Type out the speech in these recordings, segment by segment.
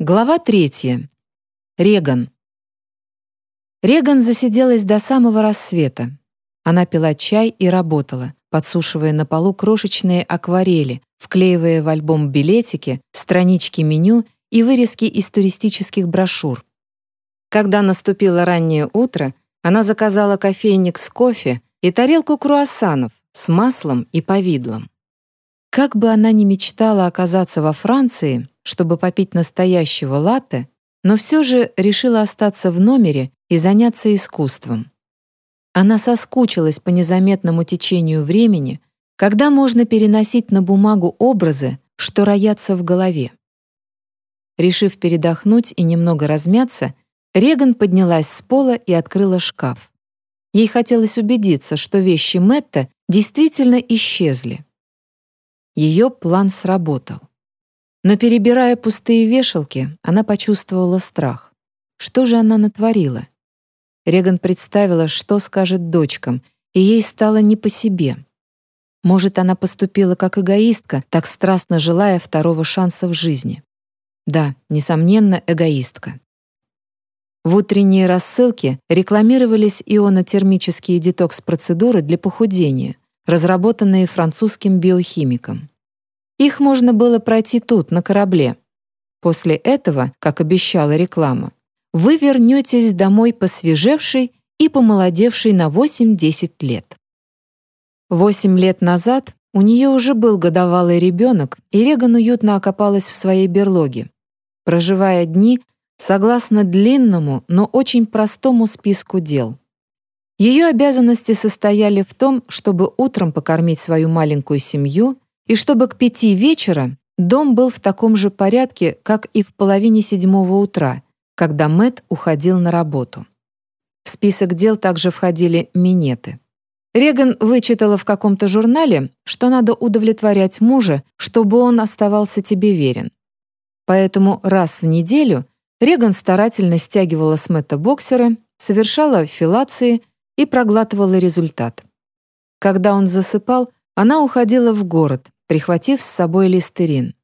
Глава третья. Реган. Реган засиделась до самого рассвета. Она пила чай и работала, подсушивая на полу крошечные акварели, вклеивая в альбом билетики, странички меню и вырезки из туристических брошюр. Когда наступило раннее утро, она заказала кофейник с кофе и тарелку круассанов с маслом и повидлом. Как бы она ни мечтала оказаться во Франции, чтобы попить настоящего латте, но все же решила остаться в номере и заняться искусством. Она соскучилась по незаметному течению времени, когда можно переносить на бумагу образы, что роятся в голове. Решив передохнуть и немного размяться, Реган поднялась с пола и открыла шкаф. Ей хотелось убедиться, что вещи Мэтта действительно исчезли. Ее план сработал. Но перебирая пустые вешалки, она почувствовала страх. Что же она натворила? Реган представила, что скажет дочкам, и ей стало не по себе. Может, она поступила как эгоистка, так страстно желая второго шанса в жизни. Да, несомненно, эгоистка. В утренние рассылки рекламировались ионотермические детокс-процедуры для похудения, разработанные французским биохимиком. Их можно было пройти тут, на корабле. После этого, как обещала реклама, вы вернетесь домой посвежевший и помолодевший на 8-10 лет. Восемь лет назад у нее уже был годовалый ребенок, и Реган уютно окопалась в своей берлоге, проживая дни согласно длинному, но очень простому списку дел. Ее обязанности состояли в том, чтобы утром покормить свою маленькую семью и чтобы к пяти вечера дом был в таком же порядке, как и в половине седьмого утра, когда Мэт уходил на работу. В список дел также входили минеты. Реган вычитала в каком-то журнале, что надо удовлетворять мужа, чтобы он оставался тебе верен. Поэтому раз в неделю Реган старательно стягивала с Мэтта боксеры, совершала филации и проглатывала результат. Когда он засыпал, она уходила в город, прихватив с собой листерин.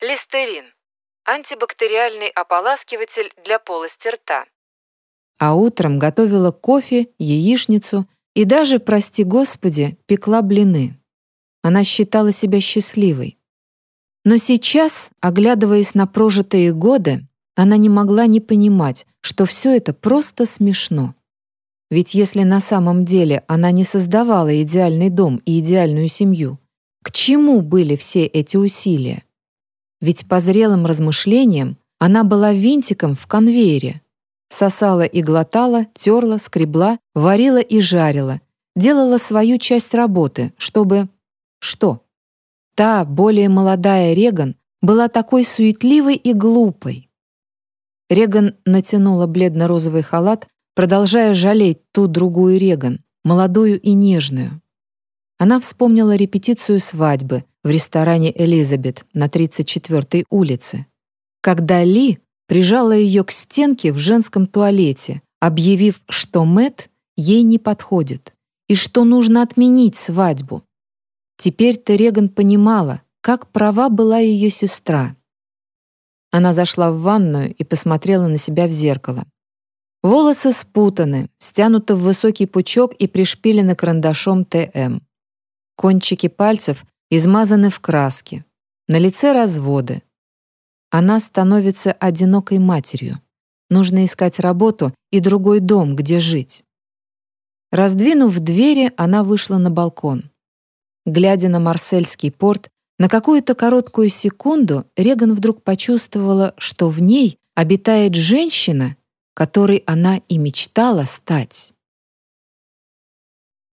Листерин – антибактериальный ополаскиватель для полости рта. А утром готовила кофе, яичницу и даже, прости господи, пекла блины. Она считала себя счастливой. Но сейчас, оглядываясь на прожитые годы, она не могла не понимать, что все это просто смешно. Ведь если на самом деле она не создавала идеальный дом и идеальную семью, к чему были все эти усилия? Ведь по зрелым размышлениям она была винтиком в конвейере. Сосала и глотала, терла, скребла, варила и жарила, делала свою часть работы, чтобы... Что? Та, более молодая Реган, была такой суетливой и глупой. Реган натянула бледно-розовый халат, продолжая жалеть ту другую Реган, молодую и нежную. Она вспомнила репетицию свадьбы в ресторане «Элизабет» на 34-й улице, когда Ли прижала ее к стенке в женском туалете, объявив, что Мэт ей не подходит и что нужно отменить свадьбу. Теперь-то Реган понимала, как права была ее сестра. Она зашла в ванную и посмотрела на себя в зеркало. Волосы спутаны, стянуты в высокий пучок и пришпилены карандашом ТМ. Кончики пальцев измазаны в краске. На лице разводы. Она становится одинокой матерью. Нужно искать работу и другой дом, где жить. Раздвинув двери, она вышла на балкон. Глядя на Марсельский порт, на какую-то короткую секунду Реган вдруг почувствовала, что в ней обитает женщина, которой она и мечтала стать.